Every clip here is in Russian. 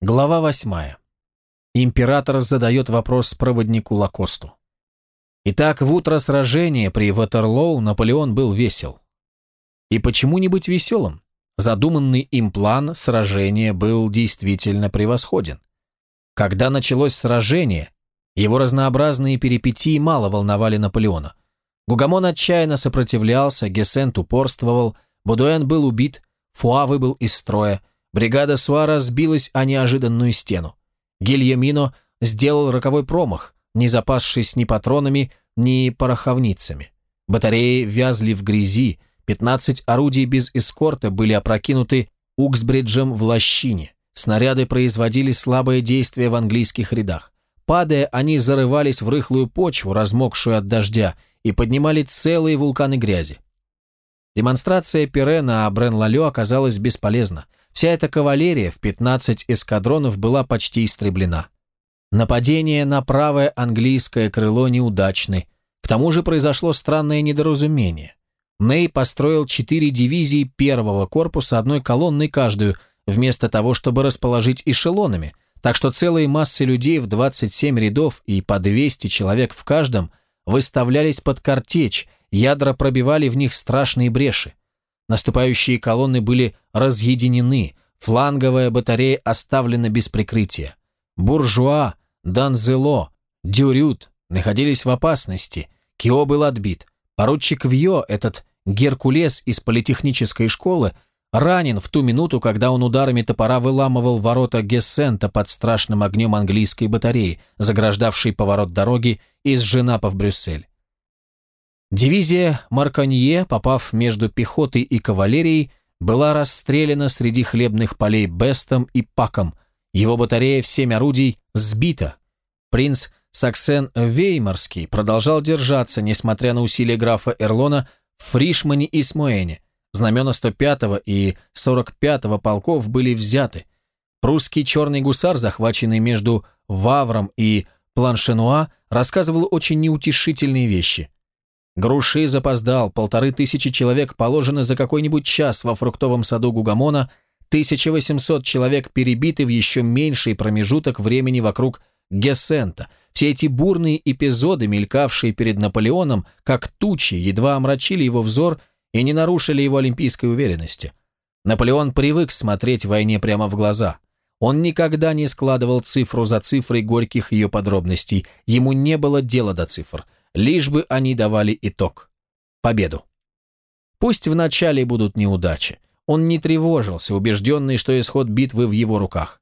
Глава восьмая. Император задает вопрос проводнику Лакосту. Итак, в утро сражения при Ватерлоу Наполеон был весел. И почему не быть веселым? Задуманный им план сражения был действительно превосходен. Когда началось сражение, его разнообразные перипетии мало волновали Наполеона. Гугамон отчаянно сопротивлялся, Гессент упорствовал, Будуэн был убит, Фуа выбыл из строя, Бригада Суара сбилась о неожиданную стену. Гильямино сделал роковой промах, не запасшись ни патронами, ни пороховницами. Батареи вязли в грязи, 15 орудий без эскорта были опрокинуты Уксбриджем в лощине. Снаряды производили слабое действие в английских рядах. Падая, они зарывались в рыхлую почву, размокшую от дождя, и поднимали целые вулканы грязи. Демонстрация Пире на Брен-Лалё оказалась бесполезна. Вся эта кавалерия в 15 эскадронов была почти истреблена. Нападение на правое английское крыло неудачны. К тому же произошло странное недоразумение. Ней построил четыре дивизии первого корпуса одной колонной каждую, вместо того, чтобы расположить эшелонами, так что целые массы людей в 27 рядов и по 200 человек в каждом выставлялись под картечь, ядра пробивали в них страшные бреши. Наступающие колонны были разъединены, фланговая батарея оставлена без прикрытия. Буржуа, Данзело, Дюрют находились в опасности, Кио был отбит. Поручик Вьо, этот Геркулес из политехнической школы, ранен в ту минуту, когда он ударами топора выламывал ворота Гессента под страшным огнем английской батареи, заграждавшей поворот дороги из Женапа в Брюссель. Дивизия Марконье, попав между пехотой и кавалерией, была расстреляна среди хлебных полей Бестом и Паком. Его батарея в семь орудий сбита. Принц Саксен Веймарский продолжал держаться, несмотря на усилия графа Эрлона в Фришмане и Смоэне. Знамена 105-го и 45-го полков были взяты. Прусский черный гусар, захваченный между Вавром и Планшенуа, рассказывал очень неутешительные вещи – Груши запоздал, полторы тысячи человек положено за какой-нибудь час во фруктовом саду Гугамона, 1800 человек перебиты в еще меньший промежуток времени вокруг Гессента. Все эти бурные эпизоды, мелькавшие перед Наполеоном, как тучи, едва омрачили его взор и не нарушили его олимпийской уверенности. Наполеон привык смотреть войне прямо в глаза. Он никогда не складывал цифру за цифрой горьких ее подробностей, ему не было дела до цифр – лишь бы они давали итог. Победу. Пусть вначале будут неудачи. Он не тревожился, убежденный, что исход битвы в его руках.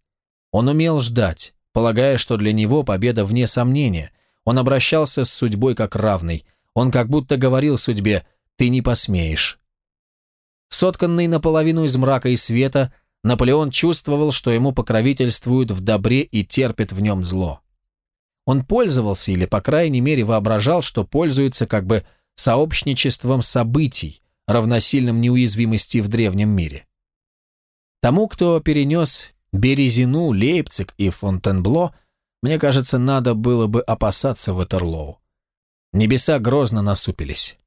Он умел ждать, полагая, что для него победа вне сомнения. Он обращался с судьбой как равный. Он как будто говорил судьбе «ты не посмеешь». Сотканный наполовину из мрака и света, Наполеон чувствовал, что ему покровительствуют в добре и терпит в нем зло. Он пользовался или, по крайней мере, воображал, что пользуется как бы сообщничеством событий, равносильным неуязвимости в древнем мире. Тому, кто перенес Березину, Лейпциг и Фонтенбло, мне кажется, надо было бы опасаться Ватерлоу. Небеса грозно насупились.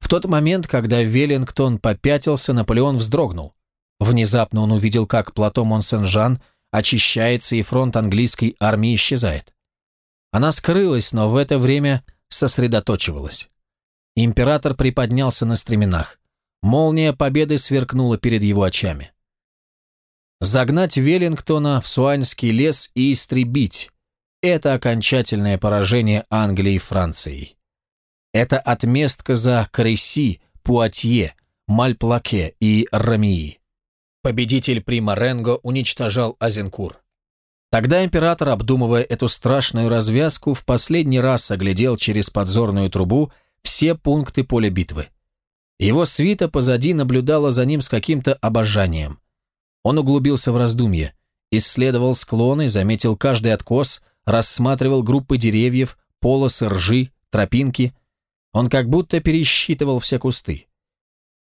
В тот момент, когда Веллингтон попятился, Наполеон вздрогнул. Внезапно он увидел, как плато Монсен-Жан очищается и фронт английской армии исчезает. Она скрылась, но в это время сосредоточивалась. Император приподнялся на стременах. Молния победы сверкнула перед его очами. Загнать Веллингтона в Суаньский лес и истребить – это окончательное поражение Англии и Франции. Это отместка за Креси, Пуатье, Мальплаке и Рамии. Победитель Примаренго уничтожал Азенкур. Тогда император, обдумывая эту страшную развязку, в последний раз оглядел через подзорную трубу все пункты поля битвы. Его свита позади наблюдала за ним с каким-то обожанием. Он углубился в раздумье, исследовал склоны, заметил каждый откос, рассматривал группы деревьев, полосы ржи, тропинки. Он как будто пересчитывал все кусты.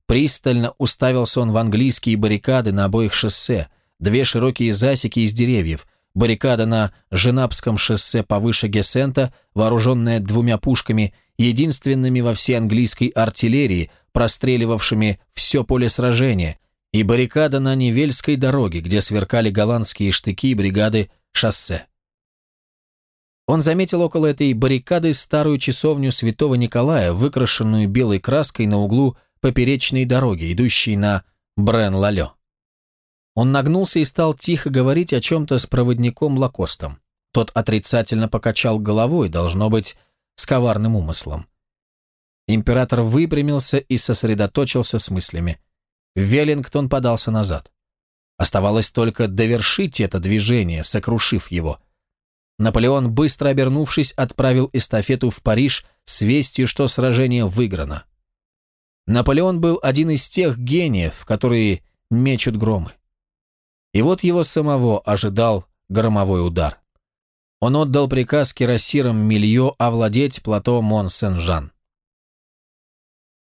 Пристально уставился он в английские баррикады на обоих шоссе, две широкие засеки из деревьев – Баррикада на Женапском шоссе повыше Гесента, вооруженная двумя пушками, единственными во всей английской артиллерии, простреливавшими все поле сражения, и баррикада на Невельской дороге, где сверкали голландские штыки бригады «Шоссе». Он заметил около этой баррикады старую часовню святого Николая, выкрашенную белой краской на углу поперечной дороги, идущей на Брен-Лалё. Он нагнулся и стал тихо говорить о чем-то с проводником Лакостом. Тот отрицательно покачал головой, должно быть, с коварным умыслом. Император выпрямился и сосредоточился с мыслями. Веллингтон подался назад. Оставалось только довершить это движение, сокрушив его. Наполеон, быстро обернувшись, отправил эстафету в Париж с вестью, что сражение выиграно. Наполеон был один из тех гениев, которые мечут громы. И вот его самого ожидал громовой удар. Он отдал приказ кирасирам Мильо овладеть плато Мон-Сен-Жан.